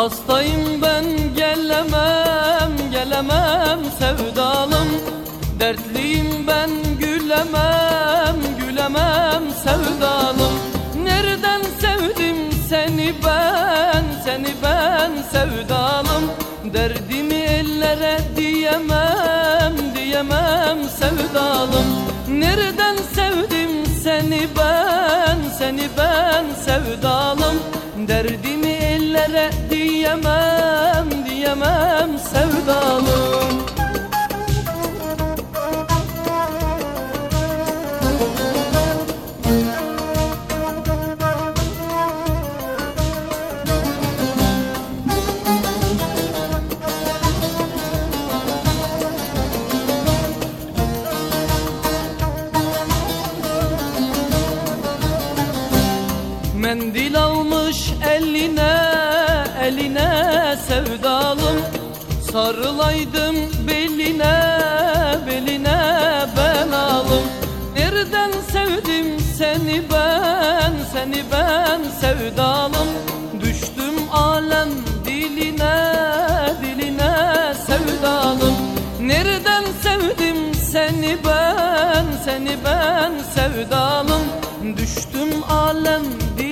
Hastayım ben gelemem gelemem sevdalım. Dertliyim ben gülemem gülemem sevdalım. Nereden sevdim seni ben seni ben sevdalım? Derdimi ellere diyemem diyemem sevdalım. Nereden sevdim seni ben seni ben sevdalım? Derdimi Mendil almış eline eline sevdalım. Sarılaydım beline beline belalım Nereden sevdim seni ben seni ben sevdalım. Düştüm alem diline diline sevdalım. Nereden sevdim seni ben seni ben sevdalım. Düştüm alem diline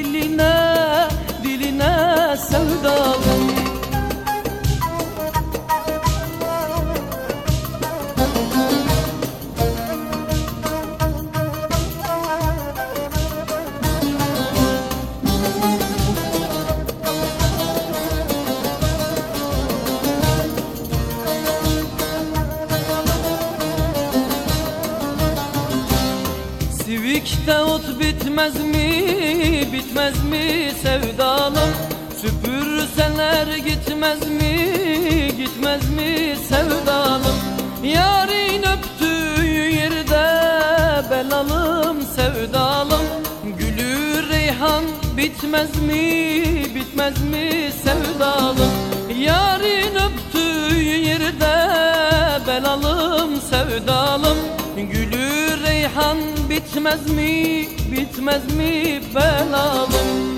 Sivikte ot bitmez mi, bitmez mi sevdalım Süpürseler gitmez mi, gitmez mi sevdalım Yarın öptüğü yerde belalım sevdalım Gülü reyhan bitmez mi, bitmez mi sevdalım Yarın öptüğü yerde belalım sevdalım Gülü reyhan bitmez mi, bitmez mi belalım